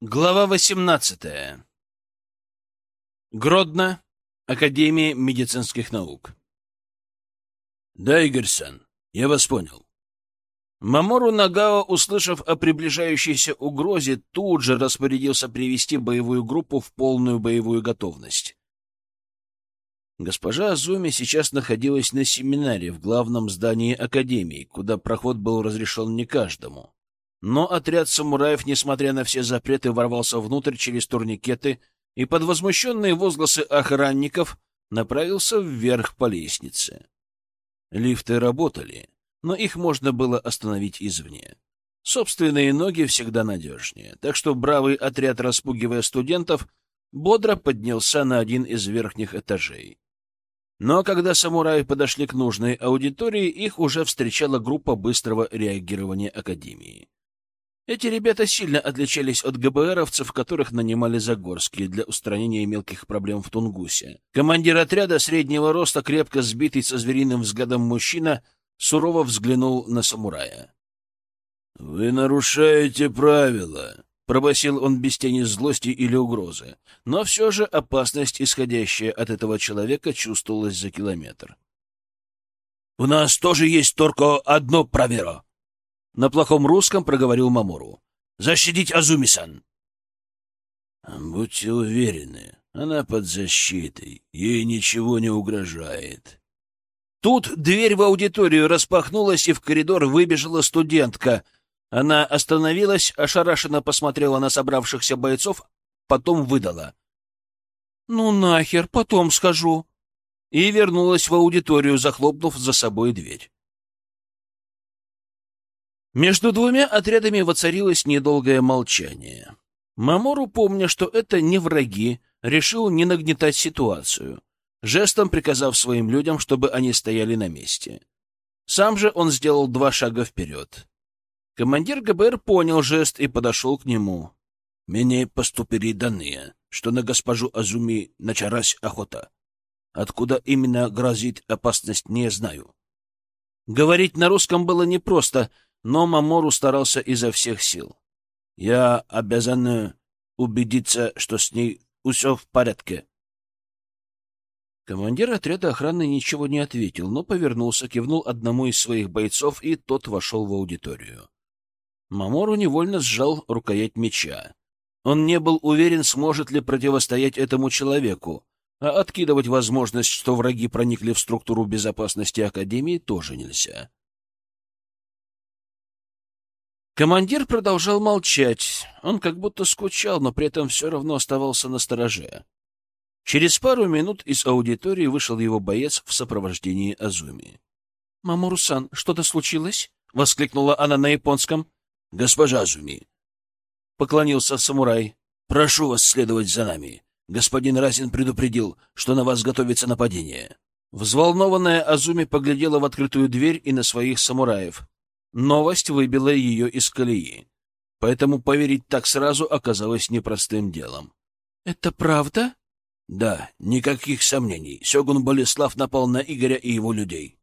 Глава 18. Гродно. Академия медицинских наук. Да, Игорь-сан, я вас понял. Мамору Нагао, услышав о приближающейся угрозе, тут же распорядился привести боевую группу в полную боевую готовность. Госпожа Азуми сейчас находилась на семинаре в главном здании Академии, куда проход был разрешен не каждому. Но отряд самураев, несмотря на все запреты, ворвался внутрь через турникеты и под возмущенные возгласы охранников направился вверх по лестнице. Лифты работали, но их можно было остановить извне. Собственные ноги всегда надежнее, так что бравый отряд, распугивая студентов, бодро поднялся на один из верхних этажей. Но когда самураи подошли к нужной аудитории, их уже встречала группа быстрого реагирования Академии. Эти ребята сильно отличались от ГБРовцев, которых нанимали Загорские для устранения мелких проблем в Тунгусе. Командир отряда среднего роста, крепко сбитый со звериным взглядом мужчина, сурово взглянул на самурая. — Вы нарушаете правила, — пробасил он без тени злости или угрозы. Но все же опасность, исходящая от этого человека, чувствовалась за километр. — У нас тоже есть только одно правило, на плохом русском проговорил Мамору. «Защитить Азуми-сан!» «Будьте уверены, она под защитой, ей ничего не угрожает». Тут дверь в аудиторию распахнулась, и в коридор выбежала студентка. Она остановилась, ошарашенно посмотрела на собравшихся бойцов, потом выдала. «Ну нахер, потом схожу». И вернулась в аудиторию, захлопнув за собой дверь. Между двумя отрядами воцарилось недолгое молчание. Мамору, помня, что это не враги, решил не нагнетать ситуацию, жестом приказав своим людям, чтобы они стояли на месте. Сам же он сделал два шага вперед. Командир ГБР понял жест и подошел к нему. «Мне поступили данные, что на госпожу Азуми началась охота. Откуда именно грозит опасность, не знаю». Говорить на русском было непросто — но Мамору старался изо всех сил. «Я обязан убедиться, что с ней все в порядке». Командир отряда охраны ничего не ответил, но повернулся, кивнул одному из своих бойцов, и тот вошел в аудиторию. Мамору невольно сжал рукоять меча. Он не был уверен, сможет ли противостоять этому человеку, а откидывать возможность, что враги проникли в структуру безопасности Академии, тоже нельзя. Командир продолжал молчать. Он как будто скучал, но при этом все равно оставался на стороже. Через пару минут из аудитории вышел его боец в сопровождении Азуми. — Мамурусан, что-то случилось? — воскликнула она на японском. — Госпожа Азуми, — поклонился самурай, — прошу вас следовать за нами. Господин Разин предупредил, что на вас готовится нападение. Взволнованная Азуми поглядела в открытую дверь и на своих самураев. Новость выбила ее из колеи, поэтому поверить так сразу оказалось непростым делом. — Это правда? — Да, никаких сомнений. Сёгун Болеслав напал на Игоря и его людей.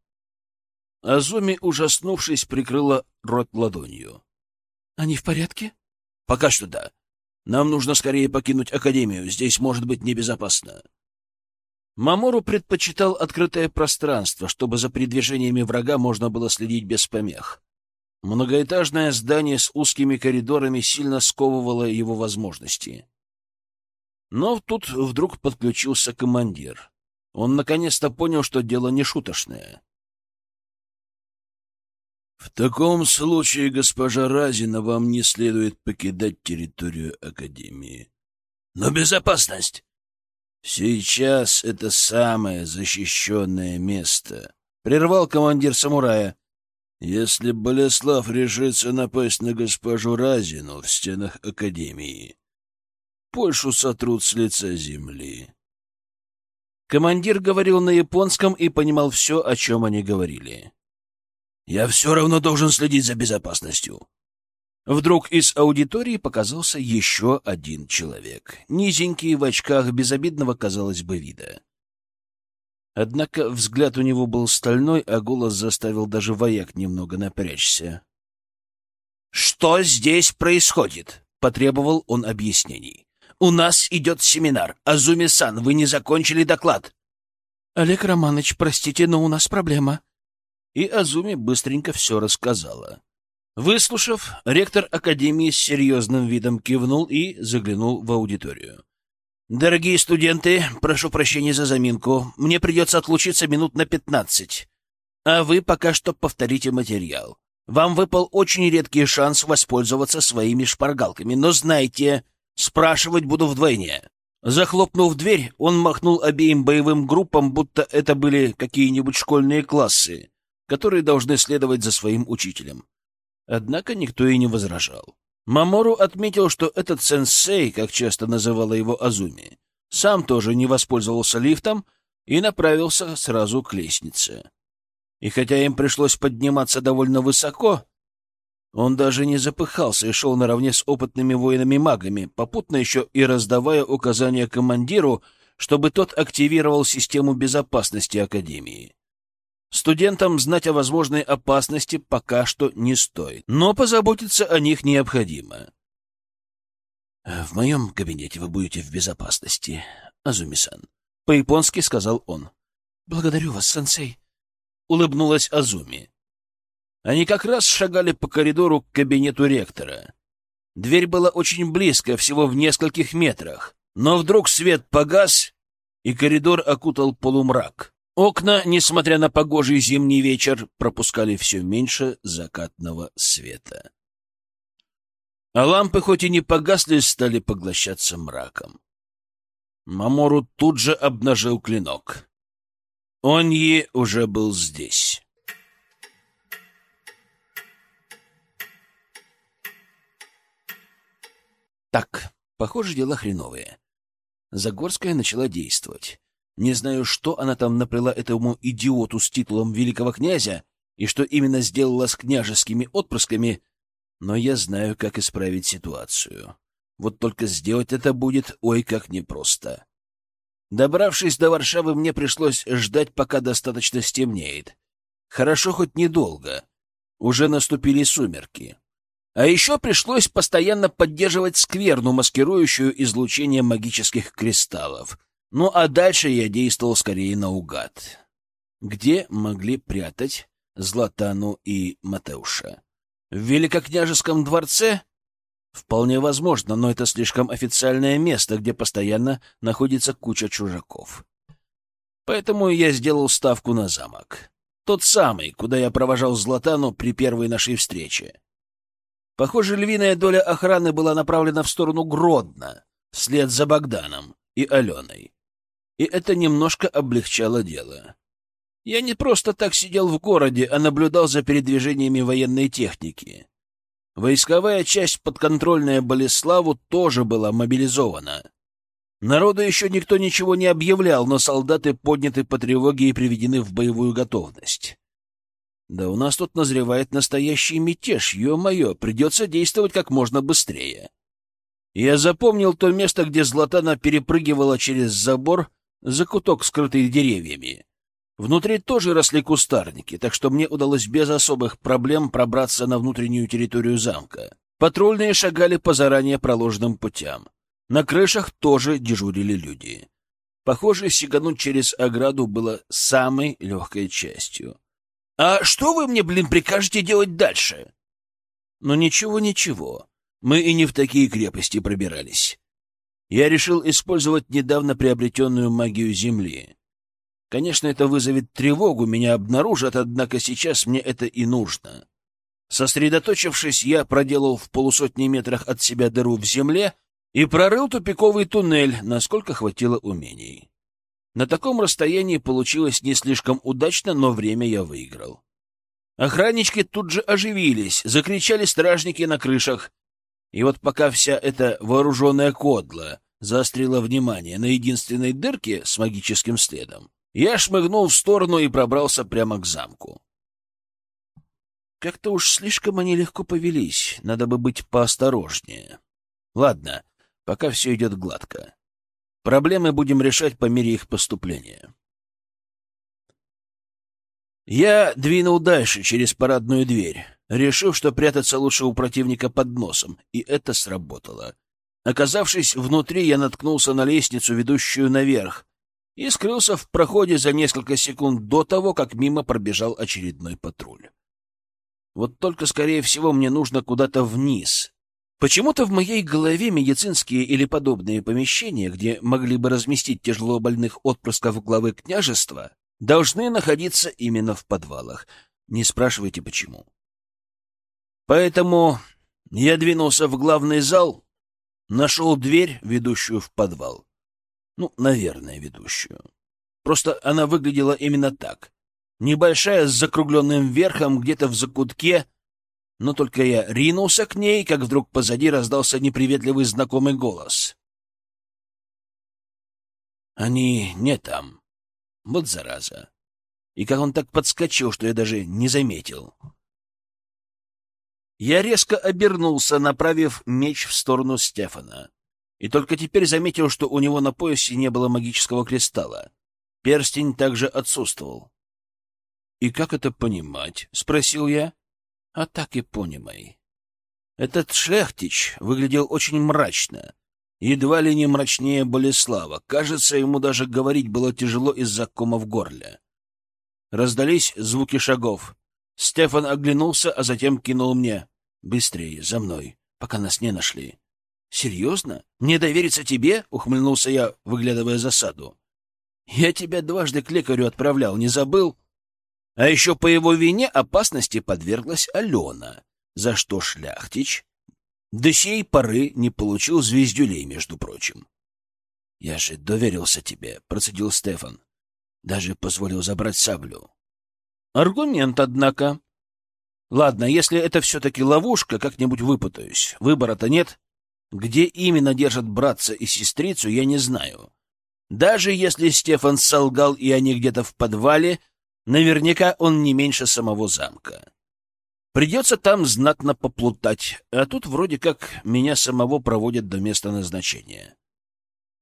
Азуми, ужаснувшись, прикрыла рот ладонью. — Они в порядке? — Пока что да. Нам нужно скорее покинуть Академию. Здесь может быть небезопасно. Мамору предпочитал открытое пространство, чтобы за передвижениями врага можно было следить без помех. Многоэтажное здание с узкими коридорами сильно сковывало его возможности. Но тут вдруг подключился командир. Он наконец-то понял, что дело не шуточное. «В таком случае, госпожа Разина, вам не следует покидать территорию Академии. Но безопасность! Сейчас это самое защищенное место», — прервал командир самурая. Если Болеслав решится напасть на госпожу Разину в стенах Академии, Польшу сотрут с лица земли. Командир говорил на японском и понимал все, о чем они говорили. «Я все равно должен следить за безопасностью». Вдруг из аудитории показался еще один человек, низенький, в очках, безобидного, казалось бы, вида. Однако взгляд у него был стальной, а голос заставил даже вояк немного напрячься. «Что здесь происходит?» — потребовал он объяснений. «У нас идет семинар. Азуми-сан, вы не закончили доклад». «Олег Романович, простите, но у нас проблема». И Азуми быстренько все рассказала. Выслушав, ректор Академии с серьезным видом кивнул и заглянул в аудиторию. «Дорогие студенты, прошу прощения за заминку. Мне придется отлучиться минут на пятнадцать. А вы пока что повторите материал. Вам выпал очень редкий шанс воспользоваться своими шпаргалками, но знайте, спрашивать буду вдвойне. Захлопнув дверь, он махнул обеим боевым группам, будто это были какие-нибудь школьные классы, которые должны следовать за своим учителем. Однако никто и не возражал. Мамору отметил, что этот сенсей, как часто называла его Азуми, сам тоже не воспользовался лифтом и направился сразу к лестнице. И хотя им пришлось подниматься довольно высоко, он даже не запыхался и шел наравне с опытными воинами-магами, попутно еще и раздавая указания командиру, чтобы тот активировал систему безопасности Академии. Студентам знать о возможной опасности пока что не стоит, но позаботиться о них необходимо. «В моем кабинете вы будете в безопасности, Азуми-сан», — по-японски сказал он. «Благодарю вас, сенсей», — улыбнулась Азуми. Они как раз шагали по коридору к кабинету ректора. Дверь была очень близко, всего в нескольких метрах, но вдруг свет погас, и коридор окутал полумрак. Окна, несмотря на погожий зимний вечер, пропускали все меньше закатного света. А лампы, хоть и не погасли, стали поглощаться мраком. Мамору тут же обнажил клинок. Оньи уже был здесь. Так, похоже, дела хреновые. Загорская начала действовать. Не знаю, что она там наплела этому идиоту с титулом великого князя и что именно сделала с княжескими отпрысками, но я знаю, как исправить ситуацию. Вот только сделать это будет ой как непросто. Добравшись до Варшавы, мне пришлось ждать, пока достаточно стемнеет. Хорошо хоть недолго. Уже наступили сумерки. А еще пришлось постоянно поддерживать скверну, маскирующую излучение магических кристаллов. Ну а дальше я действовал скорее наугад. Где могли прятать Златану и Матеуша? В Великокняжеском дворце? Вполне возможно, но это слишком официальное место, где постоянно находится куча чужаков. Поэтому я сделал ставку на замок. Тот самый, куда я провожал Златану при первой нашей встрече. Похоже, львиная доля охраны была направлена в сторону Гродно, вслед за Богданом и Аленой. И это немножко облегчало дело. Я не просто так сидел в городе, а наблюдал за передвижениями военной техники. Войсковая часть, подконтрольная Болеславу, тоже была мобилизована. Народу еще никто ничего не объявлял, но солдаты подняты по тревоге и приведены в боевую готовность. Да у нас тут назревает настоящий мятеж, ё-моё, придется действовать как можно быстрее. Я запомнил то место, где Златана перепрыгивала через забор, закуток, скрытый деревьями. Внутри тоже росли кустарники, так что мне удалось без особых проблем пробраться на внутреннюю территорию замка. Патрульные шагали по заранее проложенным путям. На крышах тоже дежурили люди. Похоже, сигануть через ограду было самой легкой частью. «А что вы мне, блин, прикажете делать дальше?» «Ну ничего, ничего. Мы и не в такие крепости пробирались. Я решил использовать недавно приобретенную магию Земли. Конечно, это вызовет тревогу, меня обнаружат, однако сейчас мне это и нужно. Сосредоточившись, я проделал в полусотни метрах от себя дыру в земле и прорыл тупиковый туннель, насколько хватило умений. На таком расстоянии получилось не слишком удачно, но время я выиграл. Охраннички тут же оживились, закричали стражники на крышах. И вот пока вся эта вооруженная кодла заострила внимание на единственной дырке с магическим следом, я шмыгнул в сторону и пробрался прямо к замку. Как-то уж слишком они легко повелись, надо бы быть поосторожнее. Ладно, пока все идет гладко. Проблемы будем решать по мере их поступления. Я двинул дальше через парадную дверь. Решив, что прятаться лучше у противника под носом, и это сработало. Оказавшись внутри, я наткнулся на лестницу, ведущую наверх, и скрылся в проходе за несколько секунд до того, как мимо пробежал очередной патруль. Вот только, скорее всего, мне нужно куда-то вниз. Почему-то в моей голове медицинские или подобные помещения, где могли бы разместить тяжело больных отпрысков главы княжества, должны находиться именно в подвалах. Не спрашивайте, почему. Поэтому я двинулся в главный зал, Нашел дверь, ведущую в подвал. Ну, наверное, ведущую. Просто она выглядела именно так. Небольшая, с закругленным верхом, где-то в закутке. Но только я ринулся к ней, как вдруг позади раздался неприветливый знакомый голос. Они не там. Вот зараза. И как он так подскочил, что я даже не заметил. Я резко обернулся, направив меч в сторону Стефана. И только теперь заметил, что у него на поясе не было магического кристалла. Перстень также отсутствовал. «И как это понимать?» — спросил я. «А так и понимай». Этот шляхтич выглядел очень мрачно, едва ли не мрачнее Болеслава. Кажется, ему даже говорить было тяжело из-за кома в горле. Раздались звуки шагов. Стефан оглянулся, а затем кинул мне. «Быстрее, за мной, пока нас не нашли». «Серьезно? Мне довериться тебе?» — ухмыльнулся я, выглядывая засаду. «Я тебя дважды к лекарю отправлял, не забыл?» А еще по его вине опасности подверглась Алена, за что Шляхтич до сей поры не получил звездюлей, между прочим. — Я же доверился тебе, — процедил Стефан. Даже позволил забрать саблю. Аргумент, однако. Ладно, если это все-таки ловушка, как-нибудь выпутаюсь. Выбора-то нет. Где именно держат братца и сестрицу, я не знаю. Даже если Стефан солгал, и они где-то в подвале, наверняка он не меньше самого замка. Придется там знатно поплутать, а тут вроде как меня самого проводят до места назначения.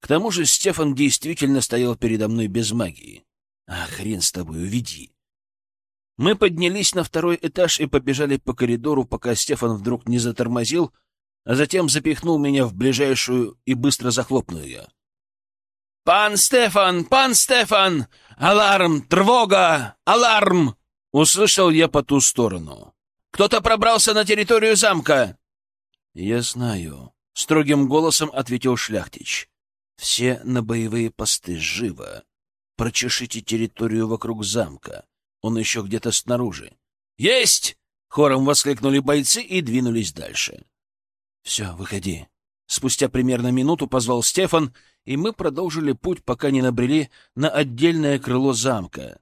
К тому же Стефан действительно стоял передо мной без магии. А хрен с тобой, уведи. Мы поднялись на второй этаж и побежали по коридору, пока Стефан вдруг не затормозил, а затем запихнул меня в ближайшую и быстро захлопнул ее. «Пан Стефан! Пан Стефан! Аларм! Тревога! Аларм!» Услышал я по ту сторону. «Кто-то пробрался на территорию замка!» «Я знаю», — строгим голосом ответил Шляхтич. «Все на боевые посты, живо! Прочешите территорию вокруг замка. Он еще где-то снаружи. «Есть!» — хором воскликнули бойцы и двинулись дальше. «Все, выходи». Спустя примерно минуту позвал Стефан, и мы продолжили путь, пока не набрели на отдельное крыло замка,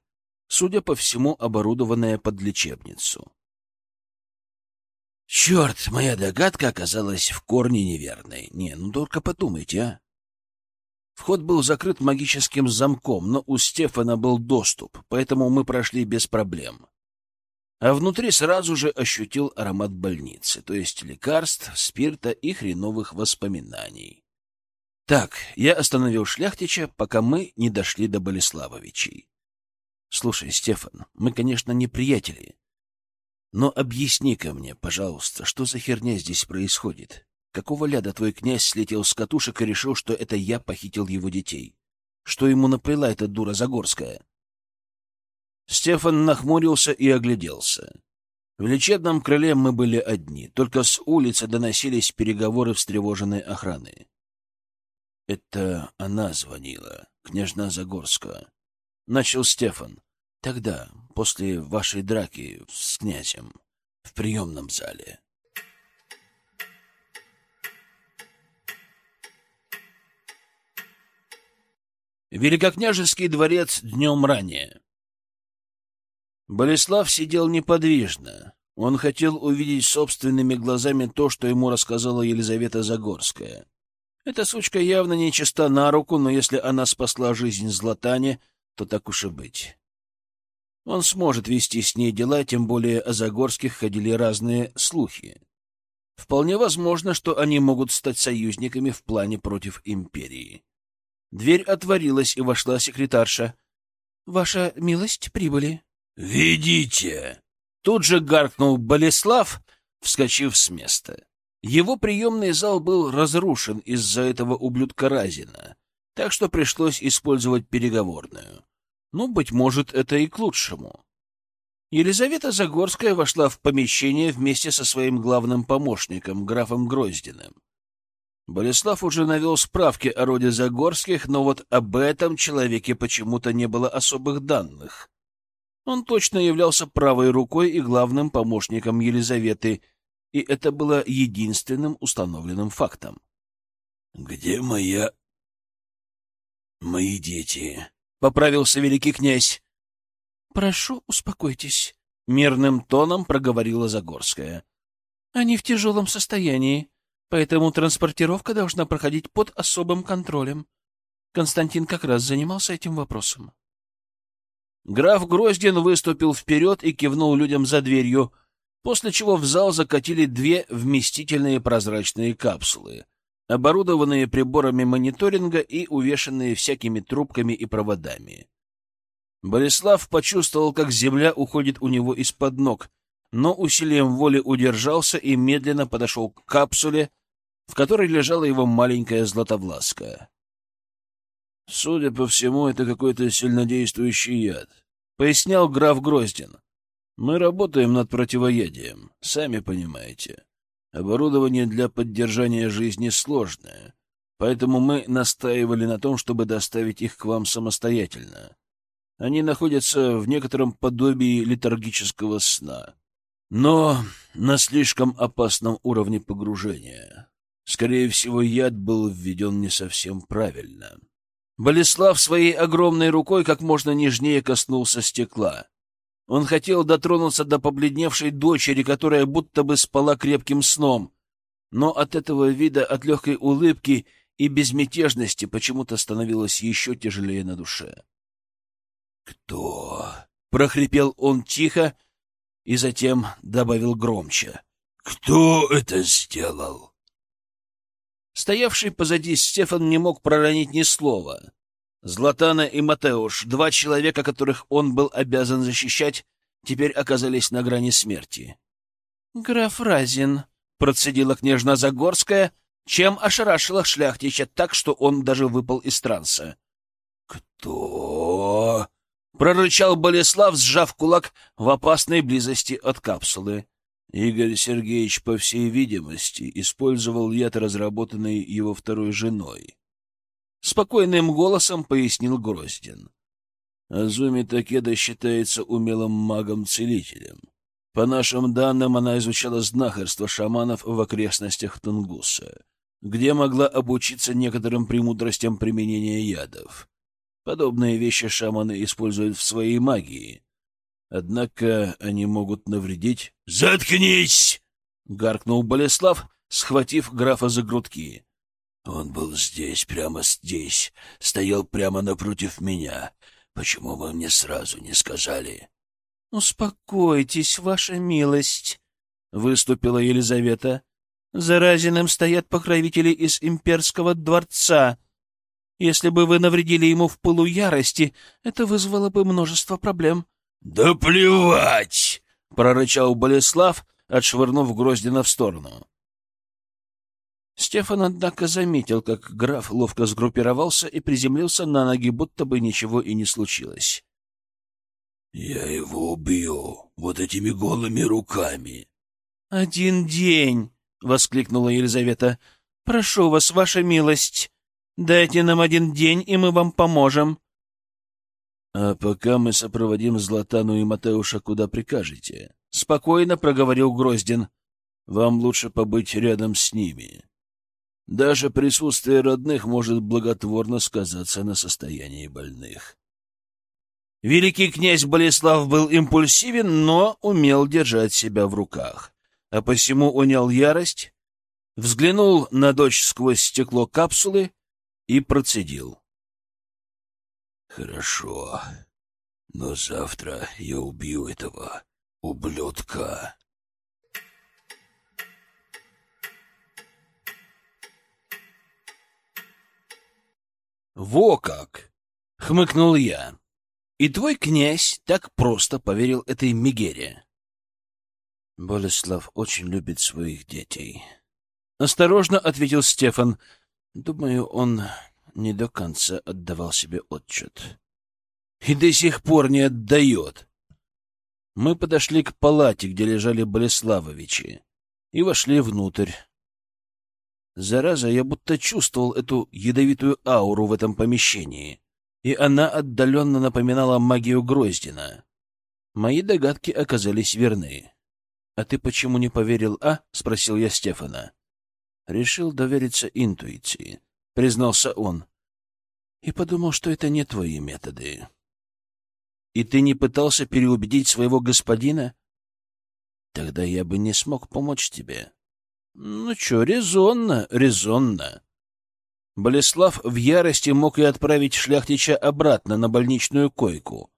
судя по всему, оборудованное под лечебницу. Черт, моя догадка оказалась в корне неверной. Не, ну только подумайте, а. Вход был закрыт магическим замком, но у Стефана был доступ, поэтому мы прошли без проблем. А внутри сразу же ощутил аромат больницы, то есть лекарств, спирта и хреновых воспоминаний. Так, я остановил Шляхтича, пока мы не дошли до Болеславовичей. Слушай, Стефан, мы, конечно, не приятели, но объясни-ка мне, пожалуйста, что за херня здесь происходит? Какого ляда твой князь слетел с катушек и решил, что это я похитил его детей? Что ему наплела эта дура Загорская? Стефан нахмурился и огляделся. В лечебном крыле мы были одни, только с улицы доносились переговоры встревоженной охраны. Это она звонила, княжна Загорская. Начал Стефан. Тогда, после вашей драки с князем, в приемном зале. Великокняжеский дворец днем ранее. Болеслав сидел неподвижно. Он хотел увидеть собственными глазами то, что ему рассказала Елизавета Загорская. Эта сучка явно не чиста на руку, но если она спасла жизнь Златане, то так уж и быть. Он сможет вести с ней дела, тем более о Загорских ходили разные слухи. Вполне возможно, что они могут стать союзниками в плане против империи. Дверь отворилась, и вошла секретарша. — Ваша милость прибыли. — Ведите! Тут же гаркнул Болеслав, вскочив с места. Его приемный зал был разрушен из-за этого ублюдка Разина, так что пришлось использовать переговорную. Ну, быть может, это и к лучшему. Елизавета Загорская вошла в помещение вместе со своим главным помощником, графом Гроздиным. Болеслав уже навел справки о роде Загорских, но вот об этом человеке почему-то не было особых данных. Он точно являлся правой рукой и главным помощником Елизаветы, и это было единственным установленным фактом. — Где моя... мои дети? — поправился великий князь. — Прошу, успокойтесь, — мирным тоном проговорила Загорская. — Они в тяжелом состоянии, поэтому транспортировка должна проходить под особым контролем. Константин как раз занимался этим вопросом. Граф Гроздин выступил вперед и кивнул людям за дверью, после чего в зал закатили две вместительные прозрачные капсулы, оборудованные приборами мониторинга и увешанные всякими трубками и проводами. Болеслав почувствовал, как земля уходит у него из-под ног, но усилием воли удержался и медленно подошел к капсуле, в которой лежала его маленькая златовласка. «Судя по всему, это какой-то сильнодействующий яд», — пояснял граф Гроздин. «Мы работаем над противоядием, сами понимаете. Оборудование для поддержания жизни сложное, поэтому мы настаивали на том, чтобы доставить их к вам самостоятельно. Они находятся в некотором подобии летаргического сна, но на слишком опасном уровне погружения. Скорее всего, яд был введен не совсем правильно. Болеслав своей огромной рукой как можно нежнее коснулся стекла. Он хотел дотронуться до побледневшей дочери, которая будто бы спала крепким сном, но от этого вида, от легкой улыбки и безмятежности почему-то становилось еще тяжелее на душе. «Кто?» — прохрипел он тихо и затем добавил громче. «Кто это сделал?» Стоявший позади Стефан не мог проронить ни слова. Златана и Матеуш, два человека, которых он был обязан защищать, теперь оказались на грани смерти. — Граф Разин, — процедила княжна Загорская, чем ошарашила шляхтича так, что он даже выпал из транса. — Кто? — прорычал Болеслав, сжав кулак в опасной близости от капсулы. Игорь Сергеевич, по всей видимости, использовал яд, разработанный его второй женой. Спокойным голосом пояснил Гроздин. Азуми Такеда считается умелым магом-целителем. По нашим данным, она изучала знахарство шаманов в окрестностях Тунгуса, где могла обучиться некоторым премудростям применения ядов. Подобные вещи шаманы используют в своей магии, Однако они могут навредить... — Заткнись! — гаркнул Болеслав, схватив графа за грудки. Он был здесь, прямо здесь, стоял прямо напротив меня. Почему вы мне сразу не сказали? — Успокойтесь, ваша милость, — выступила Елизавета. — За Разиным стоят покровители из имперского дворца. Если бы вы навредили ему в пылу ярости, это вызвало бы множество проблем. — «Да плевать!» — прорычал Болеслав, отшвырнув Гроздина в сторону. Стефан, однако, заметил, как граф ловко сгруппировался и приземлился на ноги, будто бы ничего и не случилось. «Я его убью вот этими голыми руками!» «Один день!» — воскликнула Елизавета. «Прошу вас, ваша милость, дайте нам один день, и мы вам поможем. — А пока мы сопроводим Златану и Матеуша куда прикажете, — спокойно проговорил Гроздин. — Вам лучше побыть рядом с ними. Даже присутствие родных может благотворно сказаться на состоянии больных. Великий князь Болеслав был импульсивен, но умел держать себя в руках, а посему унял ярость, взглянул на дочь сквозь стекло капсулы и процедил. Хорошо. Но завтра я убью этого ублюдка. Во как! Хмыкнул я. И твой князь так просто поверил этой Мегере. Болеслав очень любит своих детей. Осторожно ответил Стефан. Думаю, он не до конца отдавал себе отчет. И до сих пор не отдает. Мы подошли к палате, где лежали Болеславовичи, и вошли внутрь. Зараза, я будто чувствовал эту ядовитую ауру в этом помещении, и она отдаленно напоминала магию Гроздина. Мои догадки оказались верны. — А ты почему не поверил, а? — спросил я Стефана. — Решил довериться интуиции, — признался он. — И подумал, что это не твои методы. — И ты не пытался переубедить своего господина? — Тогда я бы не смог помочь тебе. — Ну что, резонно, резонно. Болеслав в ярости мог и отправить шляхтича обратно на больничную койку.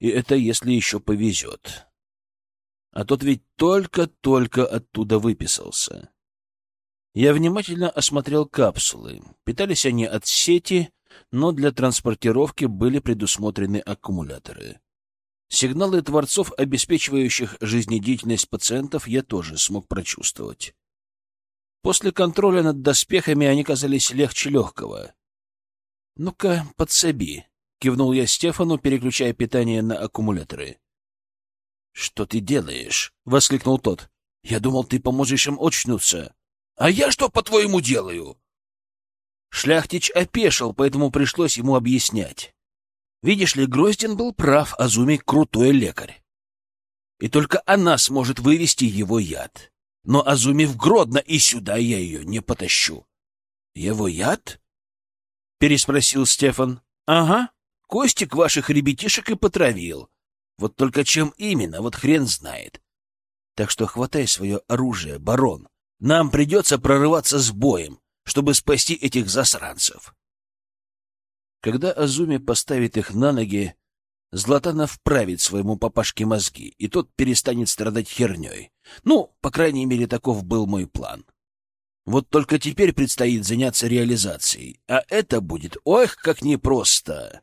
И это если еще повезет. А тот ведь только-только оттуда выписался. Я внимательно осмотрел капсулы. Питались они от сети, но для транспортировки были предусмотрены аккумуляторы. Сигналы творцов, обеспечивающих жизнедеятельность пациентов, я тоже смог прочувствовать. После контроля над доспехами они казались легче легкого. — Ну-ка, подсоби, — кивнул я Стефану, переключая питание на аккумуляторы. — Что ты делаешь? — воскликнул тот. — Я думал, ты поможешь им очнуться. — А я что, по-твоему, делаю? Шляхтич опешил, поэтому пришлось ему объяснять. Видишь ли, Гроздин был прав, Азуми — крутой лекарь. И только она сможет вывести его яд. Но Азуми в Гродно, и сюда я ее не потащу. — Его яд? — переспросил Стефан. — Ага, Костик ваших ребятишек и потравил. Вот только чем именно, вот хрен знает. Так что хватай свое оружие, барон. Нам придется прорываться с боем, чтобы спасти этих засранцев. Когда Азуми поставит их на ноги, Златанов вправит своему папашке мозги, и тот перестанет страдать херней. Ну, по крайней мере, таков был мой план. Вот только теперь предстоит заняться реализацией, а это будет, ох, как непросто.